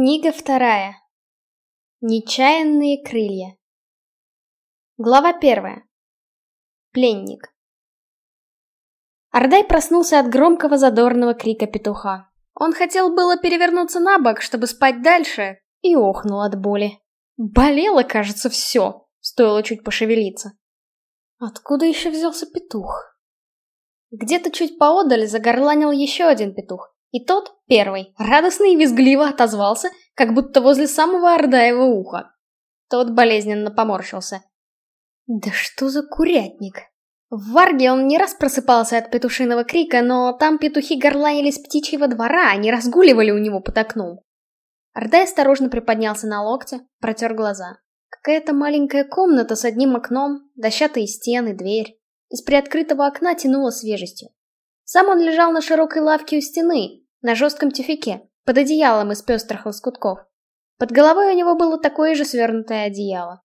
Книга вторая. Нечаянные крылья. Глава первая. Пленник. Ардай проснулся от громкого задорного крика петуха. Он хотел было перевернуться на бок, чтобы спать дальше, и охнул от боли. Болело, кажется, все, стоило чуть пошевелиться. Откуда еще взялся петух? Где-то чуть поодаль загорланил еще один петух. И тот, первый, радостно и визгливо отозвался, как будто возле самого Ордаева уха. Тот болезненно поморщился. Да что за курятник? В Варге он не раз просыпался от петушиного крика, но там петухи горланили с птичьего двора, а не разгуливали у него под окном. Ордай осторожно приподнялся на локте, протер глаза. Какая-то маленькая комната с одним окном, дощатые стены, дверь. Из приоткрытого окна тянуло свежестью. Сам он лежал на широкой лавке у стены, на жестком тюфике, под одеялом из пестрых лоскутков. Под головой у него было такое же свернутое одеяло.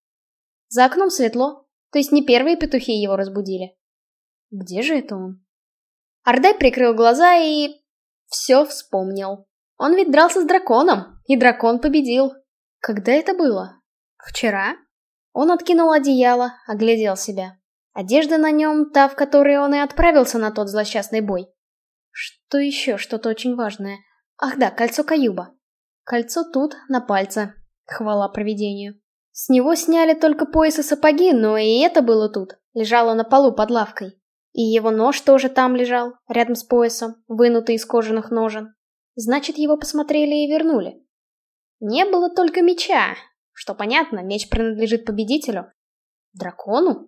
За окном светло, то есть не первые петухи его разбудили. Где же это он? Ардай прикрыл глаза и... все вспомнил. Он ведь дрался с драконом, и дракон победил. Когда это было? Вчера? Он откинул одеяло, оглядел себя. Одежда на нем та, в которой он и отправился на тот злосчастный бой. Что еще? Что-то очень важное. Ах да, кольцо Каюба. Кольцо тут, на пальце. Хвала провидению. С него сняли только пояс и сапоги, но и это было тут. Лежало на полу под лавкой. И его нож тоже там лежал, рядом с поясом, вынутый из кожаных ножен. Значит, его посмотрели и вернули. Не было только меча. Что понятно, меч принадлежит победителю. Дракону?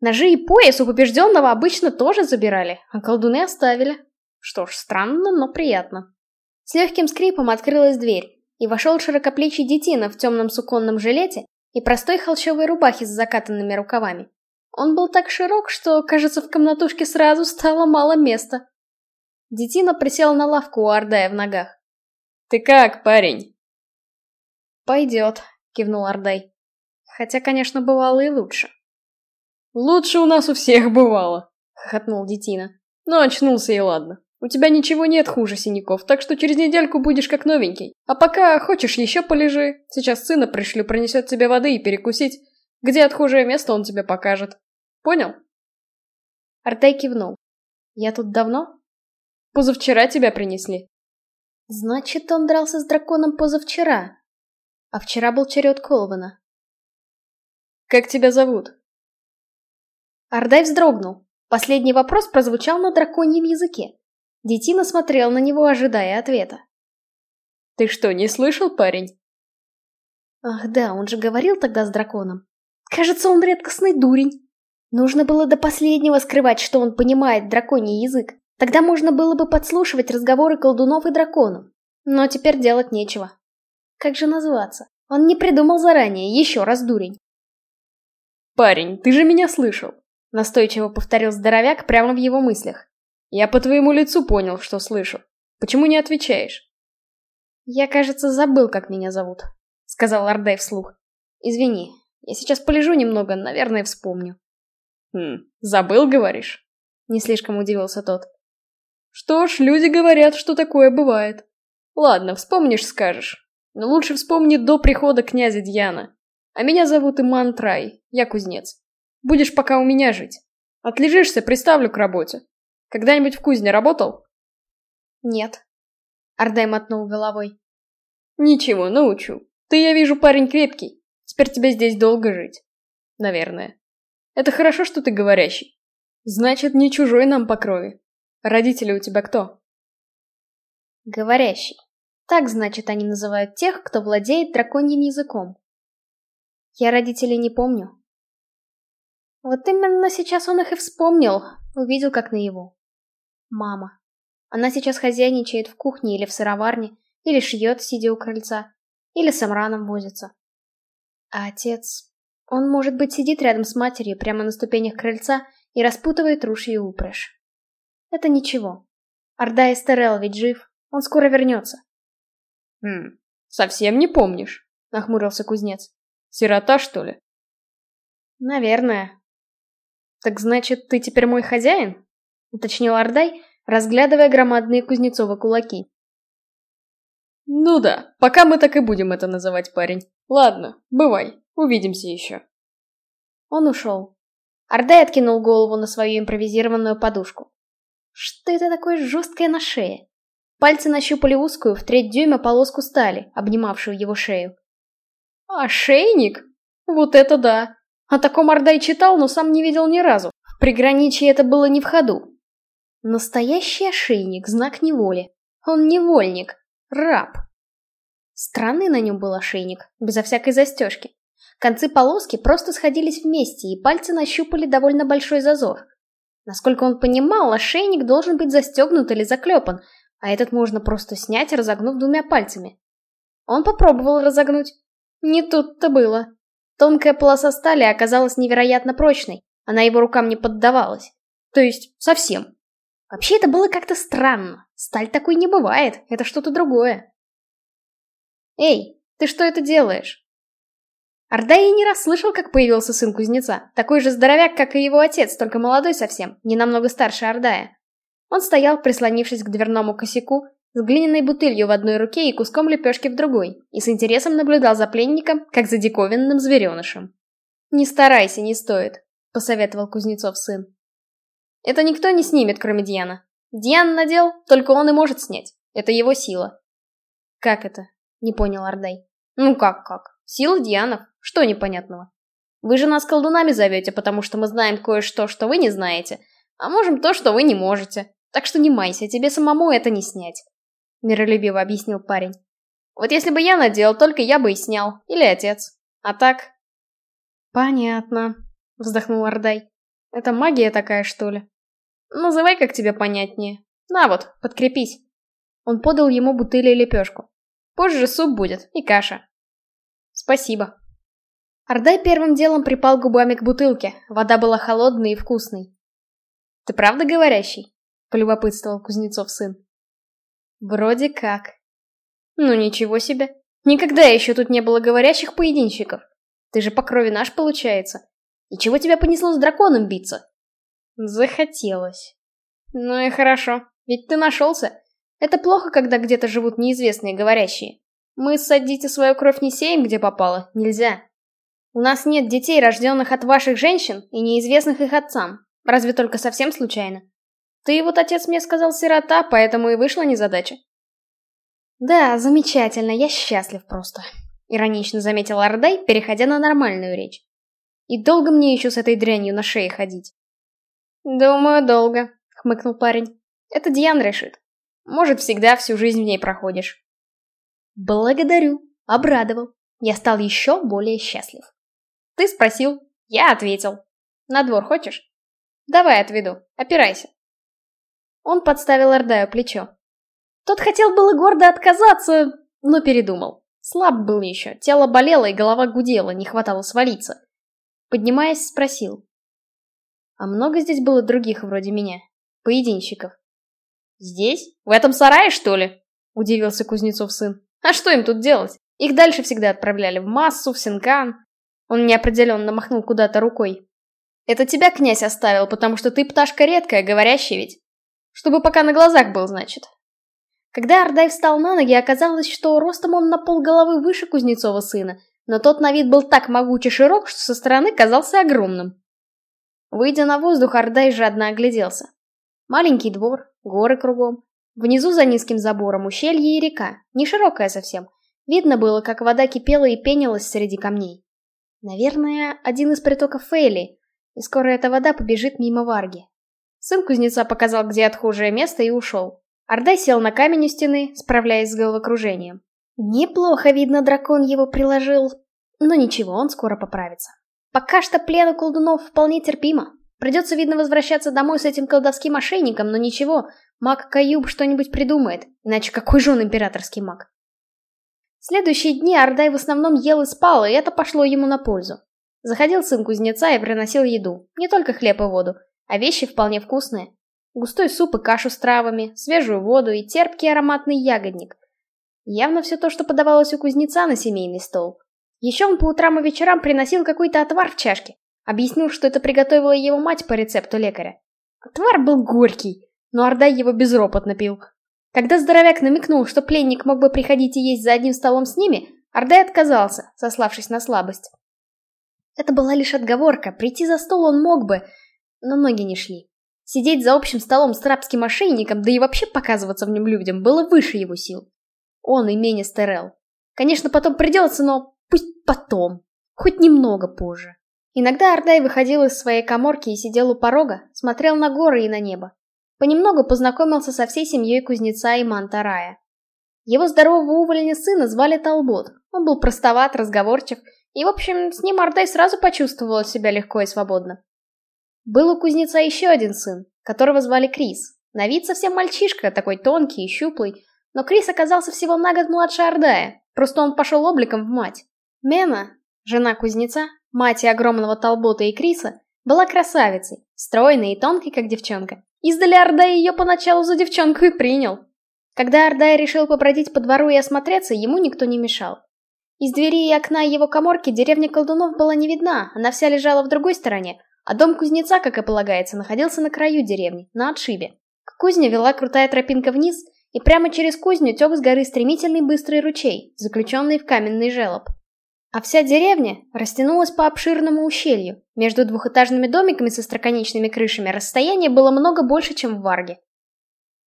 Ножи и пояс у побежденного обычно тоже забирали, а колдуны оставили. Что ж, странно, но приятно. С легким скрипом открылась дверь, и вошел широкоплечий детина в темном суконном жилете и простой холщовой рубахе с закатанными рукавами. Он был так широк, что, кажется, в комнатушке сразу стало мало места. Детина присел на лавку у Ардая в ногах. «Ты как, парень?» «Пойдет», — кивнул Ардай. Хотя, конечно, бывало и лучше. «Лучше у нас у всех бывало», — хохотнул Детина. «Ну, очнулся и ладно. У тебя ничего нет хуже синяков, так что через недельку будешь как новенький. А пока хочешь еще полежи. Сейчас сына пришлю, принесет тебе воды и перекусить. Где отхожее место он тебе покажет. Понял? Артай кивнул. Я тут давно? Позавчера тебя принесли. Значит, он дрался с драконом позавчера. А вчера был черед Колвана. Как тебя зовут? Ардай вздрогнул. Последний вопрос прозвучал на драконьем языке. Детина смотрел на него, ожидая ответа. «Ты что, не слышал, парень?» Ах да, он же говорил тогда с драконом. Кажется, он редкостный дурень. Нужно было до последнего скрывать, что он понимает драконий язык. Тогда можно было бы подслушивать разговоры колдунов и драконов. Но теперь делать нечего. Как же назваться? Он не придумал заранее, еще раз дурень. «Парень, ты же меня слышал!» Настойчиво повторил здоровяк прямо в его мыслях. Я по твоему лицу понял, что слышу. Почему не отвечаешь? Я, кажется, забыл, как меня зовут, сказал Ардай вслух. Извини, я сейчас полежу немного, наверное, вспомню. Хм, забыл, говоришь? Не слишком удивился тот. Что ж, люди говорят, что такое бывает. Ладно, вспомнишь, скажешь. Но лучше вспомни до прихода князя Дьяна. А меня зовут Иман Трай, я кузнец. Будешь пока у меня жить. Отлежишься, приставлю к работе. Когда-нибудь в кузне работал? Нет. Ардай мотнул головой. Ничего, научу. Ты, я вижу, парень крепкий. Теперь тебе здесь долго жить. Наверное. Это хорошо, что ты говорящий. Значит, не чужой нам по крови. Родители у тебя кто? Говорящий. Так, значит, они называют тех, кто владеет драконьим языком. Я родителей не помню. Вот именно сейчас он их и вспомнил, увидел как наяву. Мама. Она сейчас хозяйничает в кухне или в сыроварне, или шьет, сидя у крыльца, или с Амраном возится. А отец... Он, может быть, сидит рядом с матерью прямо на ступенях крыльца и распутывает рушью упряжь. Это ничего. Орда Эстерел ведь жив, он скоро вернется. Хм, совсем не помнишь, нахмурился кузнец. Сирота, что ли? Наверное. Так значит, ты теперь мой хозяин? — уточнил Ардай, разглядывая громадные Кузнецова кулаки. Ну да, пока мы так и будем это называть, парень. Ладно, бывай, увидимся еще. Он ушел. Ардай откинул голову на свою импровизированную подушку. Что это такое жесткое на шее? Пальцы нащупали узкую, в треть дюйма полоску стали, обнимавшую его шею. «Ошейник? Вот это да! О таком Ардай читал, но сам не видел ни разу. В приграничье это было не в ходу. Настоящий ошейник, знак неволи. Он невольник, раб. Странный на нем был ошейник, безо всякой застежки. Концы полоски просто сходились вместе, и пальцы нащупали довольно большой зазор. Насколько он понимал, ошейник должен быть застегнут или заклепан, а этот можно просто снять, разогнув двумя пальцами. Он попробовал разогнуть. Не тут-то было. Тонкая полоса стали оказалась невероятно прочной, она его рукам не поддавалась. То есть, совсем. Вообще это было как-то странно. Сталь такой не бывает, это что-то другое. «Эй, ты что это делаешь?» Ардай и не раз слышал, как появился сын кузнеца, такой же здоровяк, как и его отец, только молодой совсем, не намного старше Ардая. Он стоял, прислонившись к дверному косяку, с глиняной бутылью в одной руке и куском лепешки в другой, и с интересом наблюдал за пленником, как за диковинным зверенышем. «Не старайся, не стоит», — посоветовал Кузнецов сын. «Это никто не снимет, кроме Диана. Диан надел, только он и может снять. Это его сила». «Как это?» — не понял Ардай. «Ну как-как? Сила Дианов. Что непонятного? Вы же нас колдунами зовете, потому что мы знаем кое-что, что вы не знаете, а можем то, что вы не можете. Так что не майся, тебе самому это не снять. — миролюбиво объяснил парень. «Вот если бы я надел, только я бы и снял. Или отец. А так...» «Понятно», — вздохнул Ордай. «Это магия такая, что ли?» «Называй, как тебе понятнее. На вот, подкрепись». Он подал ему бутыль и лепешку. «Позже суп будет и каша». «Спасибо». Ордай первым делом припал губами к бутылке. Вода была холодной и вкусной. «Ты правда говорящий?» — полюбопытствовал Кузнецов сын. Вроде как. Ну ничего себе. Никогда еще тут не было говорящих поединщиков. Ты же по крови наш, получается. И чего тебя понесло с драконом биться? Захотелось. Ну и хорошо, ведь ты нашелся. Это плохо, когда где-то живут неизвестные говорящие. Мы садите свою кровь не сеем, где попало, нельзя. У нас нет детей, рожденных от ваших женщин и неизвестных их отцам. Разве только совсем случайно. Ты вот отец мне сказал сирота, поэтому и вышла незадача. Да, замечательно, я счастлив просто. Иронично заметил Ардай, переходя на нормальную речь. И долго мне еще с этой дрянью на шее ходить? Думаю, долго, хмыкнул парень. Это Диан решит. Может, всегда всю жизнь в ней проходишь. Благодарю, обрадовал. Я стал еще более счастлив. Ты спросил, я ответил. На двор хочешь? Давай отведу, опирайся. Он подставил Эрдаю плечо. Тот хотел было гордо отказаться, но передумал. Слаб был еще, тело болело и голова гудела, не хватало свалиться. Поднимаясь, спросил. А много здесь было других вроде меня? Поединщиков? Здесь? В этом сарае, что ли? Удивился Кузнецов сын. А что им тут делать? Их дальше всегда отправляли в массу, в Синкан. Он неопределенно махнул куда-то рукой. Это тебя князь оставил, потому что ты пташка редкая, говорящая ведь. Чтобы пока на глазах был, значит. Когда Ардай встал на ноги, оказалось, что ростом он на полголовы выше Кузнецова сына, но тот на вид был так могуч и широк, что со стороны казался огромным. Выйдя на воздух, Ардай жадно огляделся. Маленький двор, горы кругом. Внизу за низким забором ущелье и река, не широкая совсем. Видно было, как вода кипела и пенилась среди камней. Наверное, один из притоков Фейли, и скоро эта вода побежит мимо Варги. Сын кузнеца показал, где отхожее место, и ушел. Ордай сел на камень у стены, справляясь с головокружением. Неплохо, видно, дракон его приложил. Но ничего, он скоро поправится. Пока что плен у колдунов вполне терпимо. Придется, видно, возвращаться домой с этим колдовским мошенником, но ничего, маг Каюб что-нибудь придумает, иначе какой же он императорский маг? Следующие дни Ардай в основном ел и спал, и это пошло ему на пользу. Заходил сын кузнеца и приносил еду, не только хлеб и воду, а вещи вполне вкусные. Густой суп и кашу с травами, свежую воду и терпкий ароматный ягодник. Явно все то, что подавалось у кузнеца на семейный стол. Еще он по утрам и вечерам приносил какой-то отвар в чашке. Объяснил, что это приготовила его мать по рецепту лекаря. Отвар был горький, но Ордай его безропотно пил. Когда здоровяк намекнул, что пленник мог бы приходить и есть за одним столом с ними, Ардай отказался, сославшись на слабость. Это была лишь отговорка, прийти за стол он мог бы, но ноги не шли. Сидеть за общим столом с рабским мошенником, да и вообще показываться в нем людям, было выше его сил. Он и Менес Терел. Конечно, потом придется, но пусть потом. Хоть немного позже. Иногда Ардай выходил из своей коморки и сидел у порога, смотрел на горы и на небо. Понемногу познакомился со всей семьей кузнеца и Мантарая. Его здорового уволеня сына звали Талбот. Он был простоват, разговорчив, и, в общем, с ним Ардай сразу почувствовал себя легко и свободно. Был у кузнеца еще один сын, которого звали Крис. На вид совсем мальчишка, такой тонкий и щуплый, но Крис оказался всего на год младше Ардая, просто он пошел обликом в мать. Мена, жена кузнеца, мать и огромного Талбота и Криса, была красавицей, стройной и тонкой, как девчонка. Издали Ардай ее поначалу за девчонку и принял. Когда Ардай решил побродить по двору и осмотреться, ему никто не мешал. Из двери и окна его коморки деревня колдунов была не видна, она вся лежала в другой стороне, а дом кузнеца, как и полагается, находился на краю деревни, на отшибе. К кузне вела крутая тропинка вниз, и прямо через кузню тек с горы стремительный быстрый ручей, заключенный в каменный желоб. А вся деревня растянулась по обширному ущелью. Между двухэтажными домиками со строконечными крышами расстояние было много больше, чем в Варге.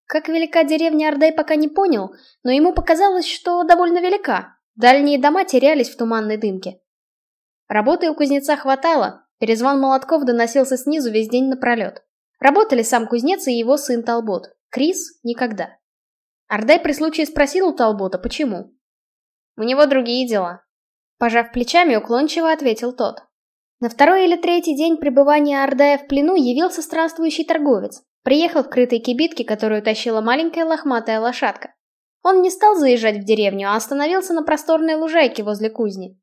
Как велика деревня Ордай пока не понял, но ему показалось, что довольно велика. Дальние дома терялись в туманной дымке. Работы у кузнеца хватало, перезвон молотков доносился снизу весь день напролет. Работали сам кузнец и его сын Талбот. Крис — никогда. Ардай при случае спросил у Талбота, почему. «У него другие дела», Пожав плечами, уклончиво ответил тот. На второй или третий день пребывания Ардая в плену явился странствующий торговец. Приехал в крытой кибитке, которую тащила маленькая лохматая лошадка. Он не стал заезжать в деревню, а остановился на просторной лужайке возле кузни.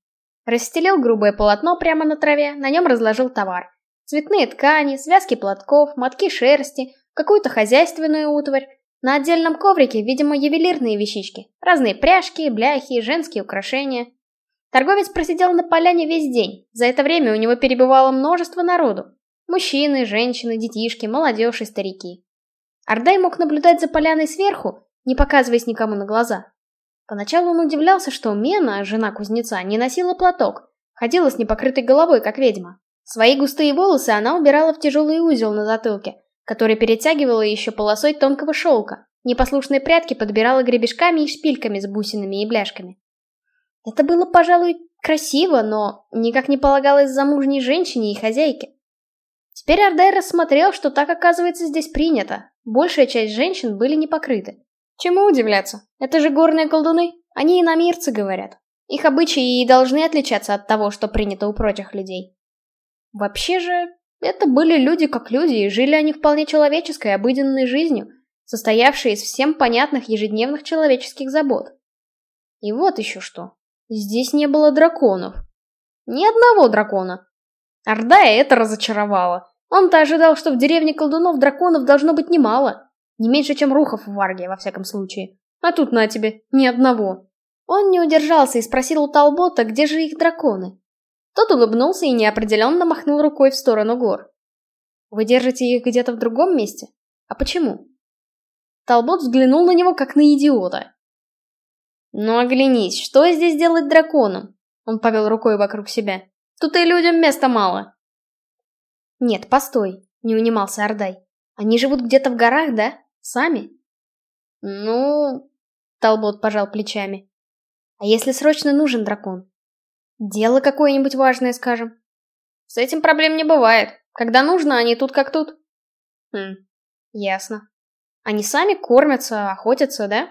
Расстелил грубое полотно прямо на траве, на нем разложил товар. Цветные ткани, связки платков, мотки шерсти, какую-то хозяйственную утварь. На отдельном коврике, видимо, ювелирные вещички. Разные пряжки, бляхи, женские украшения. Торговец просидел на поляне весь день. За это время у него перебывало множество народу. Мужчины, женщины, детишки, молодежь и старики. Ардай мог наблюдать за поляной сверху, не показываясь никому на глаза. Поначалу он удивлялся, что Мена, жена кузнеца, не носила платок, ходила с непокрытой головой, как ведьма. Свои густые волосы она убирала в тяжелый узел на затылке, который перетягивала еще полосой тонкого шелка. Непослушные прятки подбирала гребешками и шпильками с бусинами и бляшками. Это было, пожалуй, красиво, но никак не полагалось замужней женщине и хозяйке. Теперь Ардай рассмотрел, что так, оказывается, здесь принято. Большая часть женщин были не покрыты. Чему удивляться? Это же горные колдуны. Они и намирцы говорят. Их обычаи и должны отличаться от того, что принято у прочих людей. Вообще же, это были люди как люди, и жили они вполне человеческой, обыденной жизнью, состоявшей из всем понятных ежедневных человеческих забот. И вот еще что. Здесь не было драконов. Ни одного дракона. Ордая это разочаровало. Он-то ожидал, что в деревне колдунов драконов должно быть немало. Не меньше, чем рухов в Варге, во всяком случае. А тут на тебе, ни одного. Он не удержался и спросил у Талбота, где же их драконы. Тот улыбнулся и неопределенно махнул рукой в сторону гор. Вы держите их где-то в другом месте? А почему? Талбот взглянул на него, как на идиота. «Ну оглянись, что здесь делать драконом?» Он повел рукой вокруг себя. «Тут и людям места мало». «Нет, постой», — не унимался Ордай. «Они живут где-то в горах, да? Сами?» «Ну...» — Талбот пожал плечами. «А если срочно нужен дракон? Дело какое-нибудь важное, скажем?» «С этим проблем не бывает. Когда нужно, они тут как тут». «Хм, ясно. Они сами кормятся, охотятся, да?»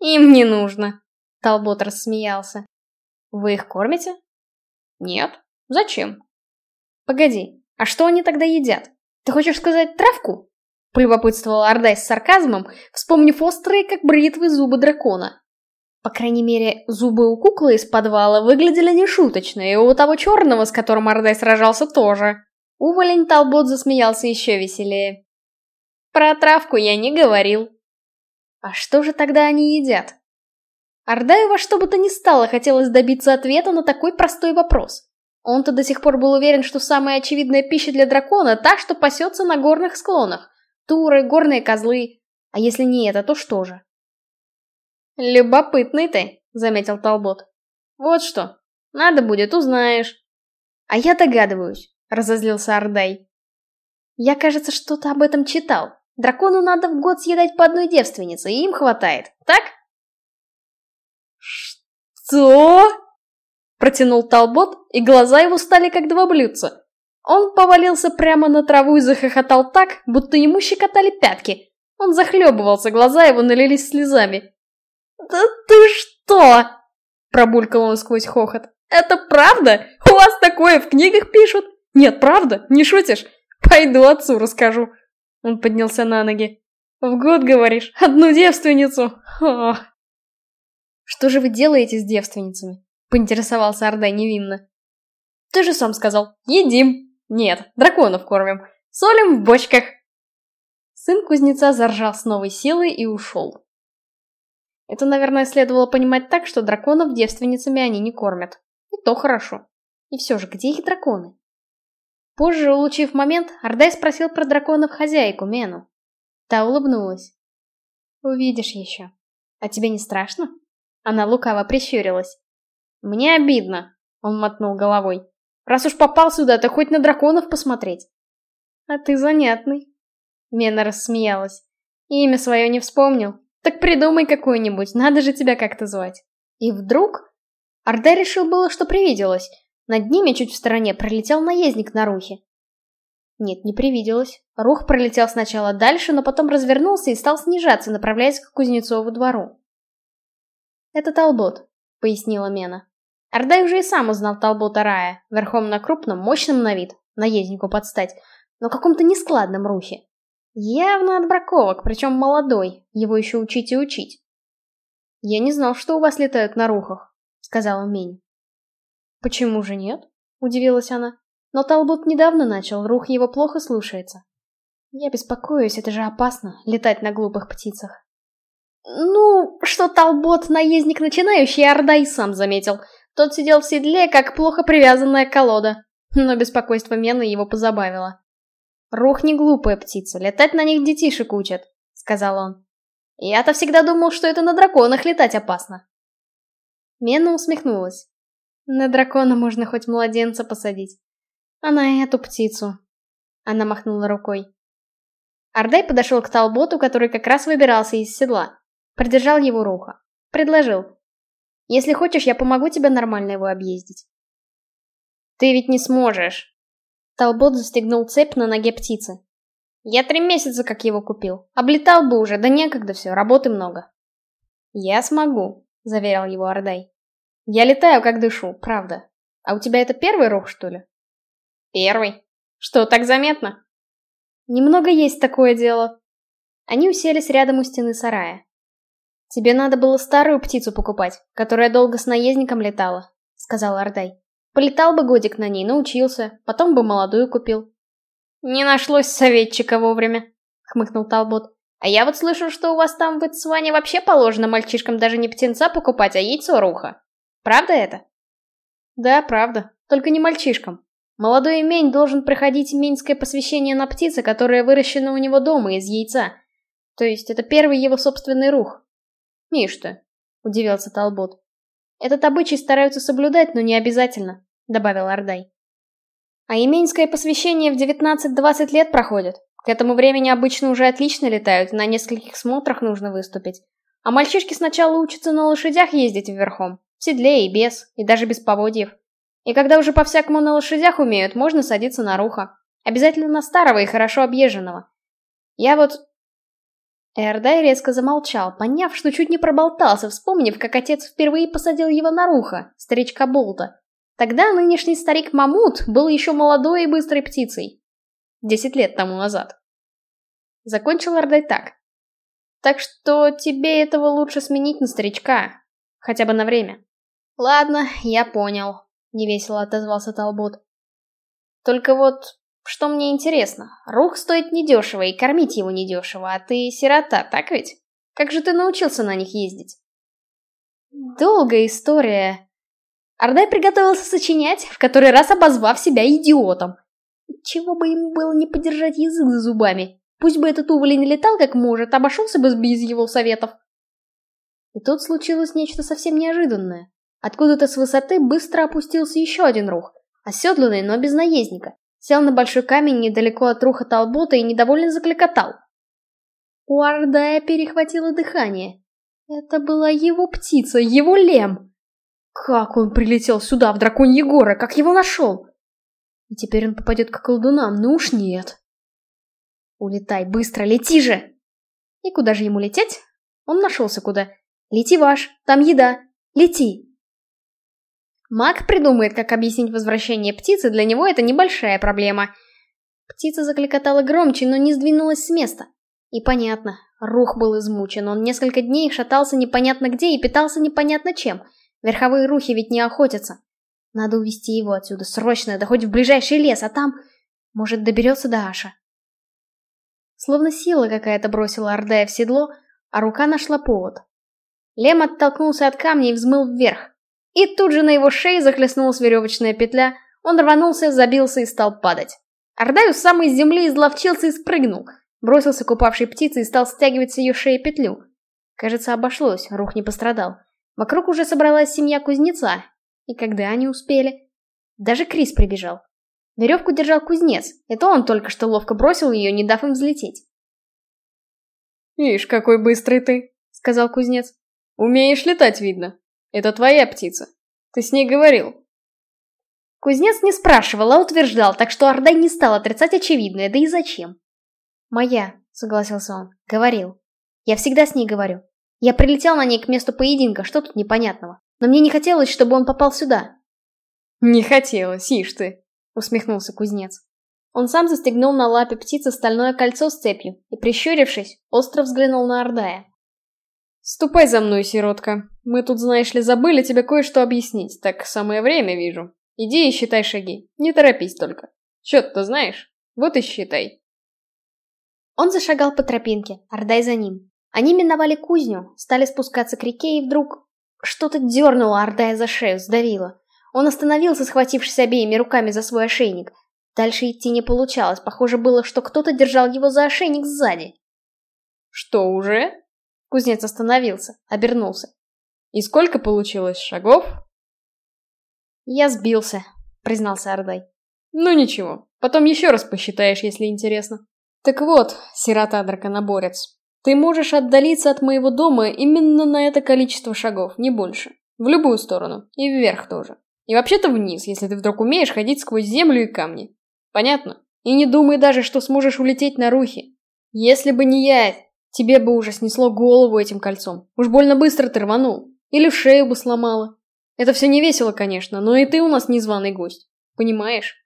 «Им не нужно», Талбот рассмеялся. Вы их кормите? Нет. Зачем? Погоди, а что они тогда едят? Ты хочешь сказать травку? Полюбопытствовал Ордай с сарказмом, вспомнив острые, как бритвы, зубы дракона. По крайней мере, зубы у куклы из подвала выглядели нешуточно, и у того черного, с которым Ордай сражался, тоже. Уволень Талбот засмеялся еще веселее. Про травку я не говорил. А что же тогда они едят? Ордаю во что бы то ни стало хотелось добиться ответа на такой простой вопрос. Он-то до сих пор был уверен, что самая очевидная пища для дракона — та, что пасется на горных склонах. Туры, горные козлы. А если не это, то что же? Любопытный ты, заметил Талбот. Вот что, надо будет, узнаешь. А я догадываюсь, разозлился Ардай. Я, кажется, что-то об этом читал. Дракону надо в год съедать по одной девственнице, и им хватает, так? Что? Протянул Талбот, и глаза его стали как два блюдца. Он повалился прямо на траву и захохотал так, будто ему щекотали пятки. Он захлебывался, глаза его налились слезами. «Да ты что?» – пробулькал он сквозь хохот. «Это правда? У вас такое в книгах пишут? Нет, правда? Не шутишь? Пойду отцу расскажу». Он поднялся на ноги. «В год, говоришь? Одну девственницу? Ох!» «Что же вы делаете с девственницами?» – поинтересовался Ордай невинно. «Ты же сам сказал, едим!» Нет, драконов кормим. Солим в бочках. Сын кузнеца заржал с новой силой и ушел. Это, наверное, следовало понимать так, что драконов девственницами они не кормят. И то хорошо. И все же, где их драконы? Позже, улучив момент, Ардай спросил про драконов хозяйку, Мену. Та улыбнулась. «Увидишь еще. А тебе не страшно?» Она лукаво прищурилась. «Мне обидно», — он мотнул головой. Раз уж попал сюда, то хоть на драконов посмотреть. А ты занятный. Мена рассмеялась. Имя свое не вспомнил. Так придумай какое-нибудь, надо же тебя как-то звать. И вдруг... Орда решил было, что привиделось. Над ними чуть в стороне пролетел наездник на рухе. Нет, не привиделось. Рух пролетел сначала дальше, но потом развернулся и стал снижаться, направляясь к Кузнецову двору. «Это Талбот», — пояснила Мена. Ардай уже и сам узнал Талбота Рая, верхом на крупном, мощном на вид, наезднику подстать, но каком-то нескладном рухе. Явно от браковок, причем молодой, его еще учить и учить. «Я не знал, что у вас летают на рухах», — сказала Мень. «Почему же нет?» — удивилась она. «Но Талбот недавно начал, рух его плохо слушается». «Я беспокоюсь, это же опасно, летать на глупых птицах». «Ну, что Талбот наездник начинающий, Орда сам заметил. Тот сидел в седле, как плохо привязанная колода. Но беспокойство Мены его позабавило. «Рух не глупая птица, летать на них детишек учат», — сказал он. «Я-то всегда думал, что это на драконах летать опасно». Мена усмехнулась. «На дракона можно хоть младенца посадить. А на эту птицу...» Она махнула рукой. Ардай подошел к Талботу, который как раз выбирался из седла. Придержал его руха. Предложил. Если хочешь, я помогу тебе нормально его объездить. Ты ведь не сможешь. Талбот застегнул цепь на ноге птицы. Я три месяца как его купил. Облетал бы уже, да некогда все, работы много. Я смогу, заверил его Ордай. Я летаю, как дышу, правда. А у тебя это первый рух, что ли? Первый. Что, так заметно? Немного есть такое дело. Они уселись рядом у стены сарая. «Тебе надо было старую птицу покупать, которая долго с наездником летала», — сказал Ардай. «Полетал бы годик на ней, научился, потом бы молодую купил». «Не нашлось советчика вовремя», — хмыкнул Талбот. «А я вот слышу, что у вас там в Ицване вообще положено мальчишкам даже не птенца покупать, а яйцо руха. Правда это?» «Да, правда. Только не мальчишкам. Молодой имень должен проходить именьское посвящение на птице, которая выращена у него дома из яйца. То есть это первый его собственный рух. «Ишь удивился Талбот. «Этот обычай стараются соблюдать, но не обязательно», — добавил Ордай. «А именское посвящение в 19-20 лет проходит. К этому времени обычно уже отлично летают, на нескольких смотрах нужно выступить. А мальчишки сначала учатся на лошадях ездить верхом, в седле и без, и даже без поводьев. И когда уже по-всякому на лошадях умеют, можно садиться на руха. Обязательно на старого и хорошо объезженного. Я вот Эрдай резко замолчал, поняв, что чуть не проболтался, вспомнив, как отец впервые посадил его на рухо, старичка Болта. Тогда нынешний старик Мамут был еще молодой и быстрой птицей. Десять лет тому назад. Закончил Эрдай так. Так что тебе этого лучше сменить на старичка. Хотя бы на время. Ладно, я понял. Невесело отозвался Талбот. Только вот что мне интересно, рух стоит недешево, и кормить его недешево, а ты сирота, так ведь? Как же ты научился на них ездить? Долгая история. Ардай приготовился сочинять, в который раз обозвав себя идиотом. Чего бы ему было не подержать язык за зубами? Пусть бы этот уволень летал как может, обошелся бы без его советов. И тут случилось нечто совсем неожиданное. Откуда-то с высоты быстро опустился еще один рух, оседланный, но без наездника. Сел на большой камень недалеко от руха Талбота и недовольно закликотал. У Ардая перехватило дыхание. Это была его птица, его лем. Как он прилетел сюда, в драконьи горы, как его нашел? И теперь он попадет к колдунам, ну уж нет. Улетай, быстро, лети же! И куда же ему лететь? Он нашелся куда. Лети, Ваш, там еда. Лети. Маг придумает, как объяснить возвращение птицы, для него это небольшая проблема. Птица закликотала громче, но не сдвинулась с места. И понятно, рух был измучен, он несколько дней шатался непонятно где и питался непонятно чем. Верховые рухи ведь не охотятся. Надо увести его отсюда, срочно, да хоть в ближайший лес, а там... Может, доберется до Аша. Словно сила какая-то бросила Ордая в седло, а рука нашла повод. Лем оттолкнулся от камня и взмыл вверх. И тут же на его шее захлестнулась веревочная петля, он рванулся, забился и стал падать. Ордай у самой земли изловчился и спрыгнул, бросился к упавшей птице и стал стягивать с ее шеи петлю. Кажется, обошлось, рух не пострадал. Вокруг уже собралась семья кузнеца. И когда они успели? Даже Крис прибежал. Веревку держал кузнец, это он только что ловко бросил ее, не дав им взлететь. «Ишь, какой быстрый ты!» — сказал кузнец. «Умеешь летать, видно. Это твоя птица. Ты с ней говорил». Кузнец не спрашивал, а утверждал, так что Ордай не стал отрицать очевидное, да и зачем. «Моя», — согласился он, — «говорил. Я всегда с ней говорю. Я прилетел на ней к месту поединка, что тут непонятного? Но мне не хотелось, чтобы он попал сюда». «Не хотелось, ишь ты», — усмехнулся кузнец. Он сам застегнул на лапе птицы стальное кольцо с цепью и, прищурившись, остро взглянул на Ордая. «Ступай за мной, сиротка. Мы тут, знаешь ли, забыли тебе кое-что объяснить, так самое время вижу. Иди и считай шаги, не торопись только. Счет-то знаешь? Вот и считай». Он зашагал по тропинке, Ордай за ним. Они миновали кузню, стали спускаться к реке, и вдруг... Что-то дернуло Ордая за шею, сдавило. Он остановился, схватившись обеими руками за свой ошейник. Дальше идти не получалось, похоже было, что кто-то держал его за ошейник сзади. «Что, уже?» Кузнец остановился, обернулся. «И сколько получилось шагов?» «Я сбился», — признался Ордай. «Ну ничего, потом еще раз посчитаешь, если интересно. Так вот, сирота-драконоборец, ты можешь отдалиться от моего дома именно на это количество шагов, не больше. В любую сторону, и вверх тоже. И вообще-то вниз, если ты вдруг умеешь ходить сквозь землю и камни. Понятно? И не думай даже, что сможешь улететь на рухе. Если бы не я, тебе бы уже снесло голову этим кольцом. Уж больно быстро ты рванул. Или в шею бы сломала. Это все не весело, конечно, но и ты у нас незваный гость. Понимаешь?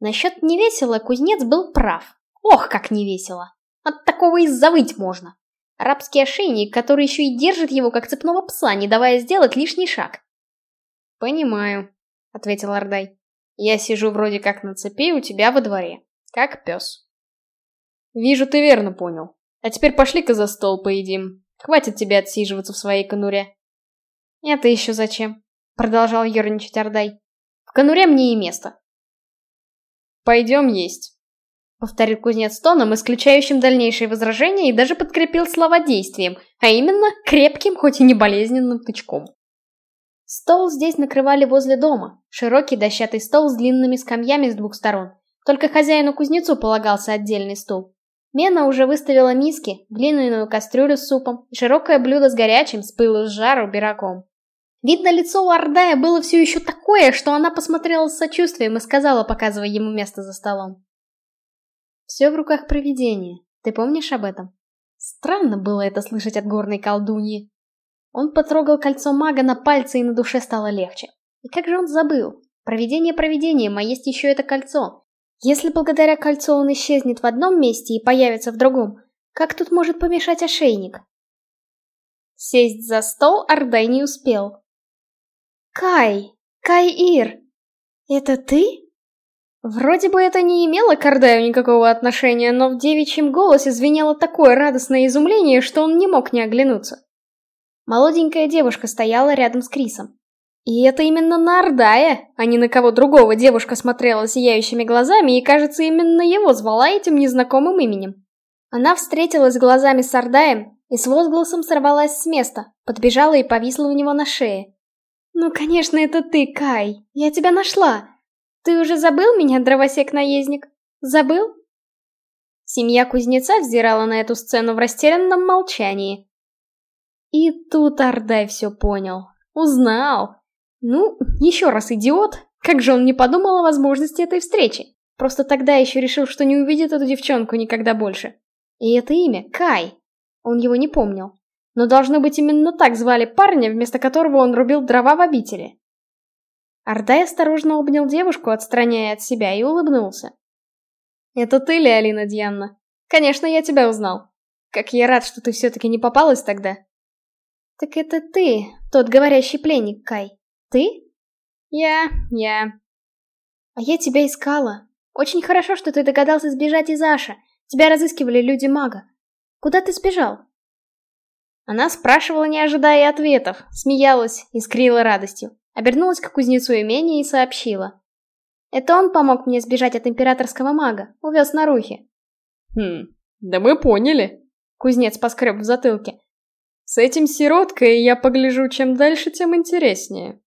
Насчет невесело кузнец был прав. Ох, как невесело. От такого и завыть можно. Арабский ошейник, который еще и держит его как цепного пса, не давая сделать лишний шаг. «Понимаю», — ответил Ордай. «Я сижу вроде как на цепи у тебя во дворе, как пес». «Вижу, ты верно понял. А теперь пошли-ка за стол поедим. Хватит тебе отсиживаться в своей конуре». «Это еще зачем?» — продолжал ерничать Ордай. «В конуре мне и место». «Пойдем есть», — повторил кузнец тоном, исключающим дальнейшие возражения, и даже подкрепил слова действием, а именно крепким, хоть и не болезненным тычком. Стол здесь накрывали возле дома, широкий дощатый стол с длинными скамьями с двух сторон. Только хозяину-кузнецу полагался отдельный стул. Мена уже выставила миски, глиняную кастрюлю с супом и широкое блюдо с горячим, с пылу с жару, бираком. Видно, лицо у Ардая было все еще такое, что она посмотрела с сочувствием и сказала, показывая ему место за столом. «Все в руках провидения. Ты помнишь об этом?» Странно было это слышать от горной колдуньи. Он потрогал кольцо мага на пальце, и на душе стало легче. И как же он забыл? Провидение провидением, а есть еще это кольцо. Если благодаря кольцу он исчезнет в одном месте и появится в другом, как тут может помешать ошейник? Сесть за стол Ардай не успел. «Кай! Кай-Ир! Это ты?» Вроде бы это не имело к Ардаю никакого отношения, но в девичьем голосе звенело такое радостное изумление, что он не мог не оглянуться. Молоденькая девушка стояла рядом с Крисом. И это именно на Ардая, а не на кого другого девушка смотрела сияющими глазами, и, кажется, именно его звала этим незнакомым именем. Она встретилась глазами с Ардаем, и с возгласом сорвалась с места, подбежала и повисла у него на шее. «Ну, конечно, это ты, Кай! Я тебя нашла! Ты уже забыл меня, дровосек-наездник? Забыл?» Семья кузнеца взирала на эту сцену в растерянном молчании. И тут Ардай все понял. Узнал. Ну, еще раз идиот. Как же он не подумал о возможности этой встречи? Просто тогда еще решил, что не увидит эту девчонку никогда больше. И это имя — Кай. Он его не помнил. Но должно быть именно так звали парня, вместо которого он рубил дрова в обители. Ардай осторожно обнял девушку, отстраняя от себя, и улыбнулся. «Это ты ли, Алина Дьянна? Конечно, я тебя узнал. Как я рад, что ты все-таки не попалась тогда». «Так это ты, тот говорящий пленник, Кай. Ты?» «Я... я...» «А я тебя искала. Очень хорошо, что ты догадался сбежать из Аша. Тебя разыскивали люди мага. Куда ты сбежал?» Она спрашивала, не ожидая ответов, смеялась, искрила радостью. Обернулась к кузнецу имения и сообщила. «Это он помог мне сбежать от императорского мага, увез на рухе». «Хм, да мы поняли», — кузнец поскреб в затылке. «С этим сироткой я погляжу, чем дальше, тем интереснее».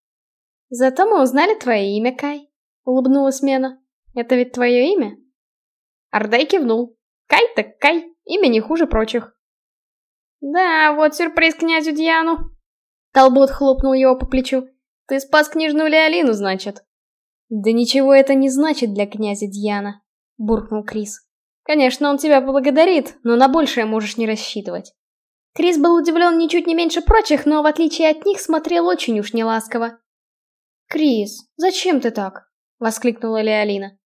«Зато мы узнали твое имя, Кай», — улыбнулась Мена. «Это ведь твое имя?» Ардай кивнул. «Кай так Кай». Имя не хуже прочих. Да, вот сюрприз князю Дьяну. Толбот хлопнул его по плечу. Ты спас княжну Леолину, значит. Да ничего это не значит для князя Дьяна, буркнул Крис. Конечно, он тебя поблагодарит, но на большее можешь не рассчитывать. Крис был удивлен ничуть не меньше прочих, но в отличие от них смотрел очень уж неласково. «Крис, зачем ты так?» — воскликнула Леолина.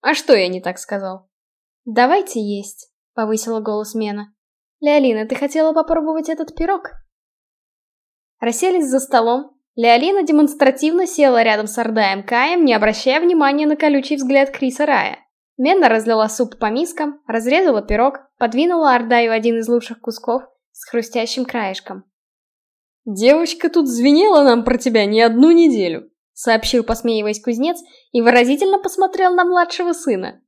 «А что я не так сказал?» «Давайте есть». — повысила голос Мена. «Леолина, ты хотела попробовать этот пирог?» Расселись за столом. Леолина демонстративно села рядом с Ордаем Каем, не обращая внимания на колючий взгляд Криса Рая. Мена разлила суп по мискам, разрезала пирог, подвинула Ордаю один из лучших кусков с хрустящим краешком. «Девочка тут звенела нам про тебя не одну неделю», — сообщил, посмеиваясь кузнец, и выразительно посмотрел на младшего сына.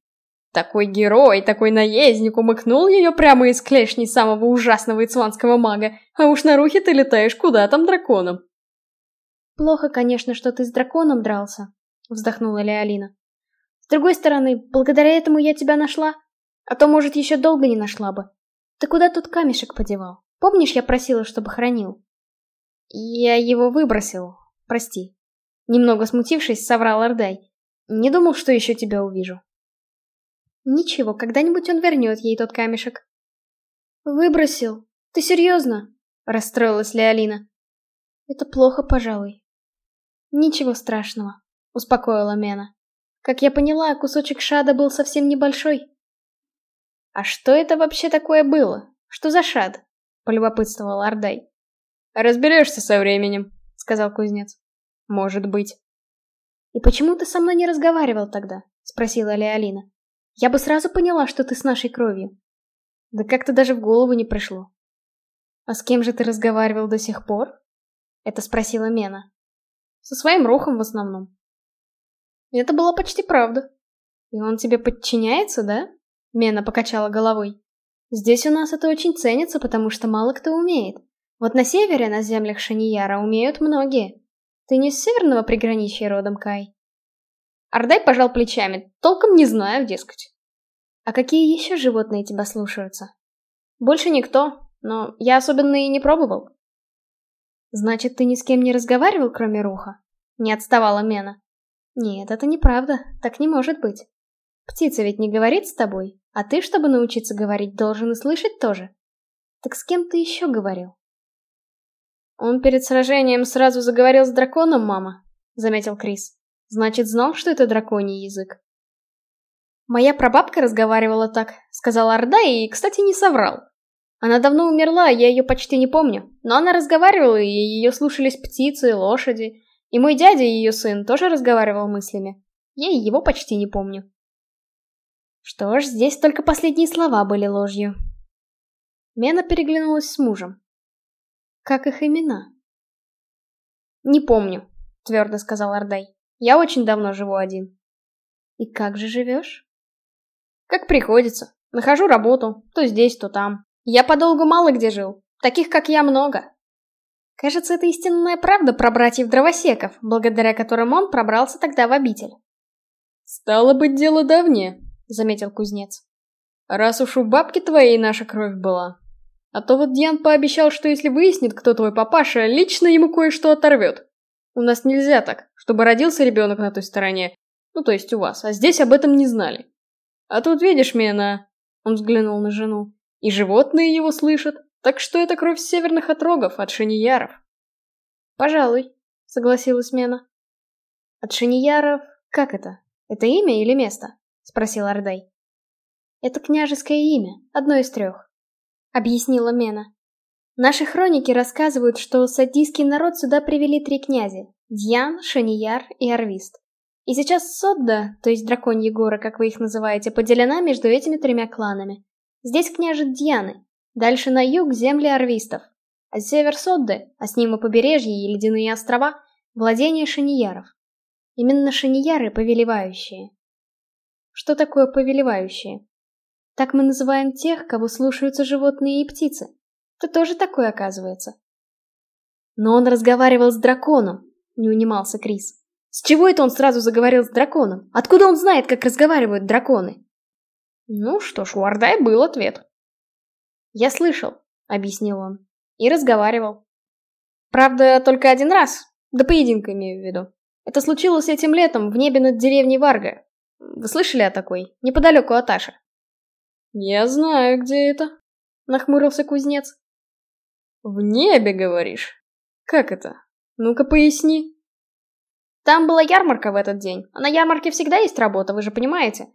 Такой герой, такой наездник умыкнул ее прямо из клешней самого ужасного ицванского мага, а уж на рухе ты летаешь куда там драконом. Плохо, конечно, что ты с драконом дрался, вздохнула Леолина. С другой стороны, благодаря этому я тебя нашла, а то, может, еще долго не нашла бы. Ты куда тот камешек подевал? Помнишь, я просила, чтобы хранил? Я его выбросил, прости. Немного смутившись, соврал Ордай. Не думал, что еще тебя увижу. Ничего, когда-нибудь он вернет ей тот камешек. Выбросил? Ты серьезно? Расстроилась Леолина. Это плохо, пожалуй. Ничего страшного, успокоила Мена. Как я поняла, кусочек шада был совсем небольшой. А что это вообще такое было? Что за шад? Полюбопытствовал Ардай. Разберешься со временем, сказал кузнец. Может быть. И почему ты со мной не разговаривал тогда? Спросила Леолина. Я бы сразу поняла, что ты с нашей кровью. Да как-то даже в голову не пришло. А с кем же ты разговаривал до сих пор? Это спросила Мена. Со своим рухом в основном. Это была почти правда. И он тебе подчиняется, да? Мена покачала головой. Здесь у нас это очень ценится, потому что мало кто умеет. Вот на севере, на землях Шанияра, умеют многие. Ты не с северного приграничья родом, Кай? Ардай пожал плечами, толком не знаю, дескать. А какие еще животные тебя слушаются? Больше никто, но я особенно и не пробовал. Значит, ты ни с кем не разговаривал, кроме Руха? Не отставала Мена. Нет, это неправда, так не может быть. Птица ведь не говорит с тобой, а ты, чтобы научиться говорить, должен и слышать тоже. Так с кем ты еще говорил? Он перед сражением сразу заговорил с драконом, мама, заметил Крис. Значит, знал, что это драконий язык. Моя прабабка разговаривала так, сказал Орда, и, кстати, не соврал. Она давно умерла, я ее почти не помню, но она разговаривала, и ее слушались птицы, лошади. И мой дядя, ее сын, тоже разговаривал мыслями. Я и его почти не помню. Что ж, здесь только последние слова были ложью. Мена переглянулась с мужем. Как их имена? Не помню, твердо сказал Ордай. Я очень давно живу один. И как же живешь? Как приходится. Нахожу работу. То здесь, то там. Я подолгу мало где жил. Таких, как я, много. Кажется, это истинная правда про братьев-дровосеков, благодаря которым он пробрался тогда в обитель. «Стало быть, дело давнее», — заметил кузнец. «Раз уж у бабки твоей наша кровь была. А то вот Дьян пообещал, что если выяснит, кто твой папаша, лично ему кое-что оторвет. У нас нельзя так, чтобы родился ребенок на той стороне, ну то есть у вас, а здесь об этом не знали. А тут видишь, Мена...» Он взглянул на жену. «И животные его слышат, так что это кровь северных отрогов, от шинияров. Пожалуй, согласилась Мена. От шинияров... Как это? Это имя или место? Спросил Ардай. Это княжеское имя, одно из трех. Объяснила Мена. Наши хроники рассказывают, что садийский народ сюда привели три князя — Дьян, Шанияр и Арвист. И сейчас Содда, то есть драконьи горы, как вы их называете, поделена между этими тремя кланами. Здесь княжит Дьяны, Дальше на юг земли арвистов, а север Содды, а с ним и побережье и ледяные острова, владение шинияров. Именно шинияры повелевающие. Что такое повелевающие? Так мы называем тех, кого слушаются животные и птицы. Ты тоже такой, оказывается. Но он разговаривал с драконом, не унимался Крис. С чего это он сразу заговорил с драконом? Откуда он знает, как разговаривают драконы? Ну что ж, у Ордай был ответ. «Я слышал», — объяснил он. «И разговаривал. Правда, только один раз. До поединка имею в виду. Это случилось этим летом в небе над деревней Варга. Вы слышали о такой? Неподалеку от Аша». «Я знаю, где это», — нахмурился кузнец. «В небе, говоришь? Как это? Ну-ка поясни». «Там была ярмарка в этот день, а на ярмарке всегда есть работа, вы же понимаете.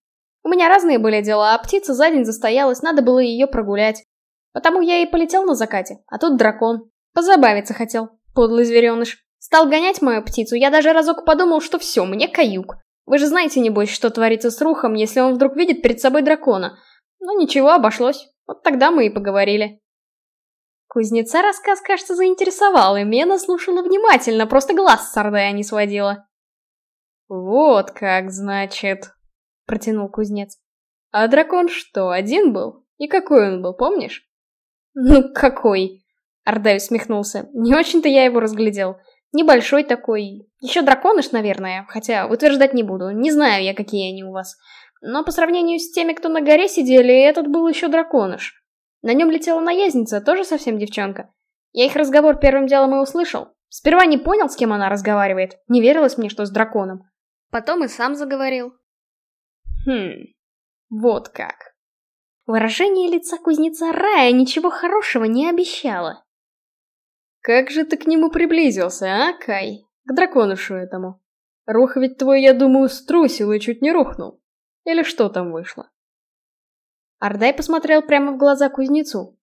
У меня разные были дела, а птица за день застоялась, надо было ее прогулять. Потому я и полетел на закате, а тут дракон. Позабавиться хотел, подлый звереныш. Стал гонять мою птицу, я даже разок подумал, что все, мне каюк. Вы же знаете, небось, что творится с Рухом, если он вдруг видит перед собой дракона. Но ничего, обошлось. Вот тогда мы и поговорили. Кузнеца рассказ, кажется, заинтересовал, и Мена слушала внимательно, просто глаз с Ордая не сводила. «Вот как, значит», — протянул кузнец. «А дракон что, один был? И какой он был, помнишь?» «Ну, какой?» Ардай усмехнулся. «Не очень-то я его разглядел. Небольшой такой. Еще драконыш, наверное, хотя утверждать не буду. Не знаю я, какие они у вас. Но по сравнению с теми, кто на горе сидели, этот был еще драконыш. На нем летела наездница, тоже совсем девчонка. Я их разговор первым делом и услышал. Сперва не понял, с кем она разговаривает. Не верилось мне, что с драконом. Потом и сам заговорил. Хм, вот как. Выражение лица кузнеца Рая ничего хорошего не обещало. «Как же ты к нему приблизился, а, Кай? К драконышу этому. Рух ведь твой, я думаю, струсил и чуть не рухнул. Или что там вышло?» Ардай посмотрел прямо в глаза кузнецу.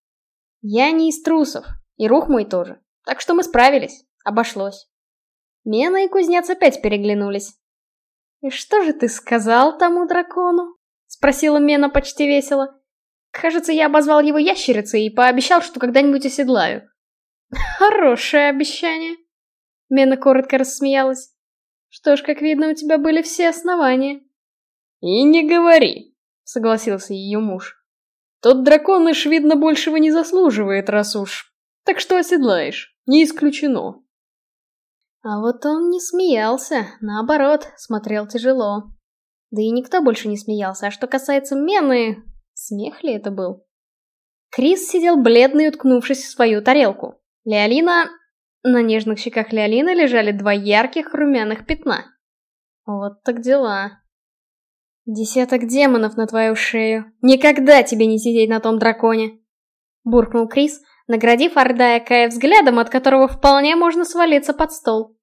«Я не из трусов, и рух мой тоже. Так что мы справились. Обошлось». Мена и кузнец опять переглянулись. «И что же ты сказал тому дракону?» — спросила Мена почти весело. Кажется, я обозвал его ящерицей и пообещал, что когда-нибудь оседлаю. Хорошее обещание. Мена коротко рассмеялась. Что ж, как видно, у тебя были все основания. И не говори, согласился ее муж. Тот драконыш, видно, большего не заслуживает, раз уж. Так что оседлаешь, не исключено. А вот он не смеялся, наоборот, смотрел тяжело. Да и никто больше не смеялся, а что касается Мены, Смех ли это был? Крис сидел бледный, уткнувшись в свою тарелку. Леолина... На нежных щеках Леолины лежали два ярких румяных пятна. Вот так дела. Десяток демонов на твою шею. Никогда тебе не сидеть на том драконе. Буркнул Крис, наградив Ордая Кая взглядом, от которого вполне можно свалиться под стол.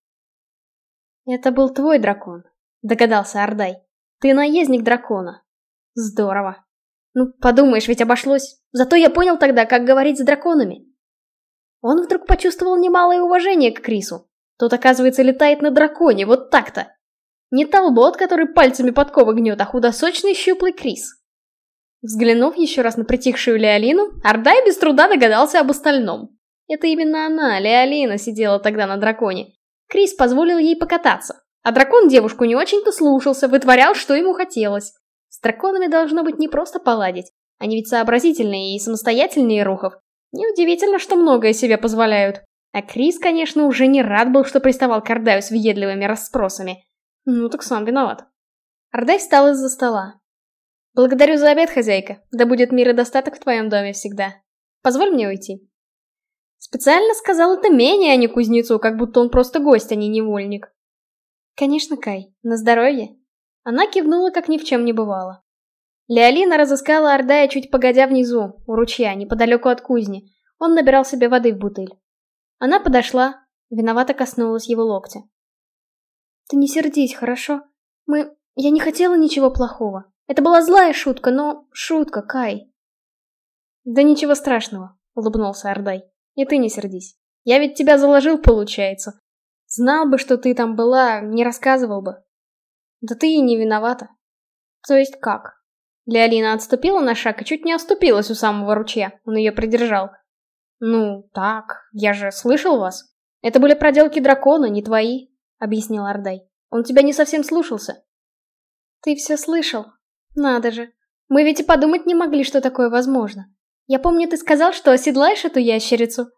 Это был твой дракон, догадался Ордай. Ты наездник дракона. Здорово. Ну, подумаешь, ведь обошлось. Зато я понял тогда, как говорить с драконами. Он вдруг почувствовал немалое уважение к Крису. Тот, оказывается, летает на драконе, вот так-то. Не толбот, который пальцами подковы гнет, а худосочный щуплый Крис. Взглянув еще раз на притихшую Леолину, Ардай без труда догадался об остальном. Это именно она, Леолина, сидела тогда на драконе. Крис позволил ей покататься. А дракон девушку не очень-то слушался, вытворял, что ему хотелось. С драконами должно быть не просто поладить. Они ведь сообразительные и самостоятельнее рухов. Неудивительно, что многое себе позволяют. А Крис, конечно, уже не рад был, что приставал к Ардаю с въедливыми расспросами. Ну так сам виноват. Ардай встал из-за стола. «Благодарю за обед, хозяйка. Да будет мир и достаток в твоем доме всегда. Позволь мне уйти». Специально сказал это менее, а не кузнецу, как будто он просто гость, а не невольник. «Конечно, Кай. На здоровье». Она кивнула, как ни в чем не бывало. Леолина разыскала Ордая чуть погодя внизу, у ручья, неподалеку от кузни. Он набирал себе воды в бутыль. Она подошла, виновато коснулась его локтя. «Ты не сердись, хорошо? Мы... Я не хотела ничего плохого. Это была злая шутка, но... Шутка, Кай!» «Да ничего страшного», — улыбнулся Ордай. «И ты не сердись. Я ведь тебя заложил, получается. Знал бы, что ты там была, не рассказывал бы. Да ты и не виновата. То есть как? Леолина отступила на шаг и чуть не оступилась у самого ручья. Он ее придержал. «Ну, так, я же слышал вас. Это были проделки дракона, не твои», — объяснил Ардай. «Он тебя не совсем слушался». «Ты все слышал? Надо же. Мы ведь и подумать не могли, что такое возможно. Я помню, ты сказал, что оседлаешь эту ящерицу».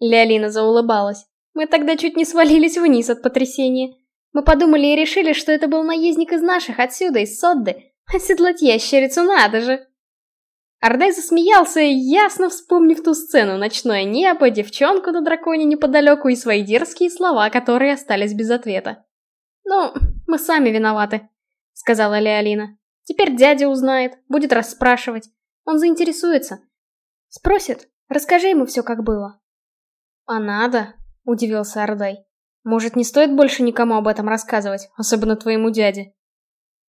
Леолина заулыбалась. «Мы тогда чуть не свалились вниз от потрясения. Мы подумали и решили, что это был наездник из наших, отсюда, из Содды. Оседлать ящерицу надо же!» Ардай засмеялся, ясно вспомнив ту сцену, ночное небо, девчонку на драконе неподалеку и свои дерзкие слова, которые остались без ответа. «Ну, мы сами виноваты», — сказала Леолина. «Теперь дядя узнает, будет расспрашивать. Он заинтересуется. Спросит, расскажи ему все, как было». «А надо?» — удивился Ардай. «Может, не стоит больше никому об этом рассказывать, особенно твоему дяде?»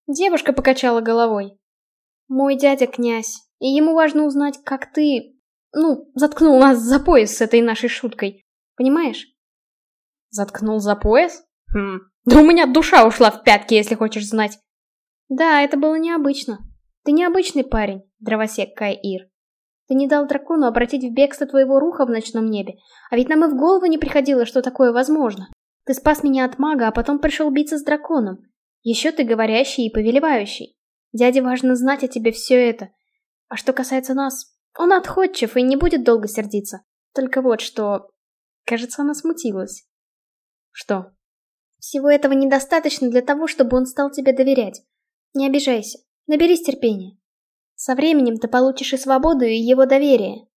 Девушка покачала головой. «Мой дядя князь, и ему важно узнать, как ты... Ну, заткнул нас за пояс с этой нашей шуткой. Понимаешь? Заткнул за пояс? Хм. Да у меня душа ушла в пятки, если хочешь знать. Да, это было необычно. Ты необычный парень, дровосек Кайир. Ты не дал дракону обратить в бегство твоего руха в ночном небе, а ведь нам и в голову не приходило, что такое возможно. Ты спас меня от мага, а потом пришел биться с драконом. Еще ты говорящий и повелевающий. Дяде важно знать о тебе все это, а что касается нас, он отходчив и не будет долго сердиться. Только вот что... Кажется, она смутилась. Что? Всего этого недостаточно для того, чтобы он стал тебе доверять. Не обижайся. Наберись терпения. Со временем ты получишь и свободу, и его доверие.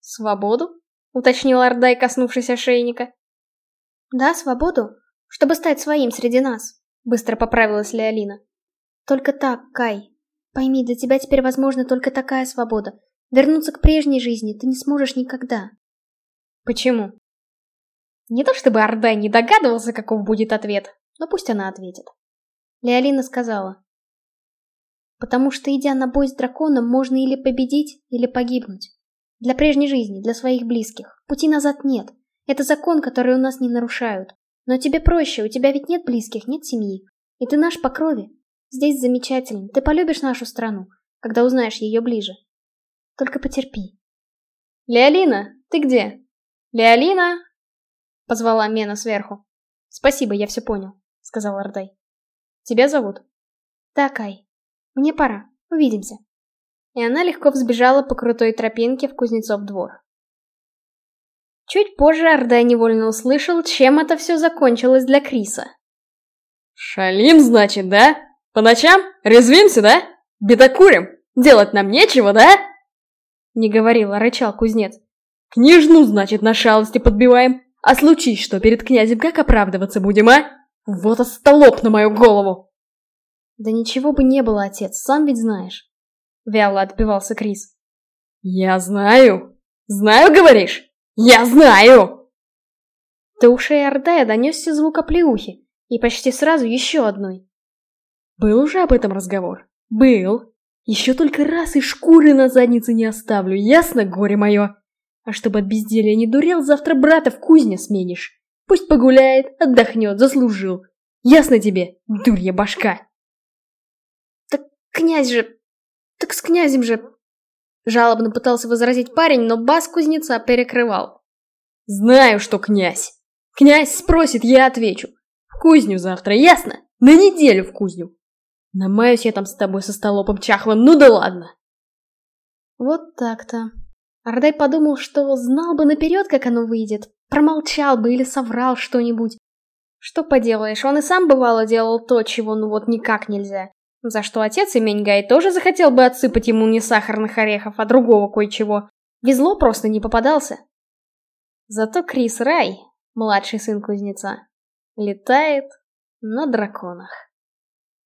Свободу? Уточнил Ардай, коснувшись ошейника. Да, свободу. Чтобы стать своим среди нас. Быстро поправилась Леолина. Только так, Кай, Пойми, для тебя теперь возможна только такая свобода. Вернуться к прежней жизни ты не сможешь никогда. Почему? Не то чтобы Ордай не догадывался, каков будет ответ, но пусть она ответит. Леолина сказала. Потому что, идя на бой с драконом, можно или победить, или погибнуть. Для прежней жизни, для своих близких. Пути назад нет. Это закон, который у нас не нарушают. Но тебе проще, у тебя ведь нет близких, нет семьи. И ты наш по крови. Здесь замечательно. Ты полюбишь нашу страну, когда узнаешь ее ближе. Только потерпи. Леолина, ты где? Леолина? Позвала Мена сверху. Спасибо, я все понял, сказал Ардай. Тебя зовут? Да, Кай. Мне пора. Увидимся. И она легко взбежала по крутой тропинке в Кузнецов двор. Чуть позже Ардай невольно услышал, чем это все закончилось для Криса. «Шалим, значит, да?» По ночам? Резвимся, да? Бедокурим? Делать нам нечего, да?» Не говорил, а рычал кузнец. «Княжну, значит, на шалости подбиваем. А случись что, перед князем как оправдываться будем, а? Вот остолоп на мою голову!» «Да ничего бы не было, отец, сам ведь знаешь!» Вяло отбивался Крис. «Я знаю! Знаю, говоришь? Я знаю!» До ушей Ордая донесся звук оплеухи, и почти сразу еще одной. Был уже об этом разговор? Был. Еще только раз и шкуры на заднице не оставлю, ясно, горе мое? А чтобы от безделия не дурел, завтра брата в кузне сменишь. Пусть погуляет, отдохнет, заслужил. Ясно тебе, дурья башка? Так князь же... Так с князем же... Жалобно пытался возразить парень, но бас кузнеца перекрывал. Знаю, что князь. Князь спросит, я отвечу. В кузню завтра, ясно? На неделю в кузню. Намаюсь я там с тобой со столопом чахлым, ну да ладно. Вот так-то. Ардай подумал, что знал бы наперед, как оно выйдет, промолчал бы или соврал что-нибудь. Что поделаешь, он и сам бывало делал то, чего ну вот никак нельзя. За что отец и Меньгай тоже захотел бы отсыпать ему не сахарных орехов, а другого кое-чего. Везло просто не попадался. Зато Крис Рай, младший сын кузнеца, летает на драконах.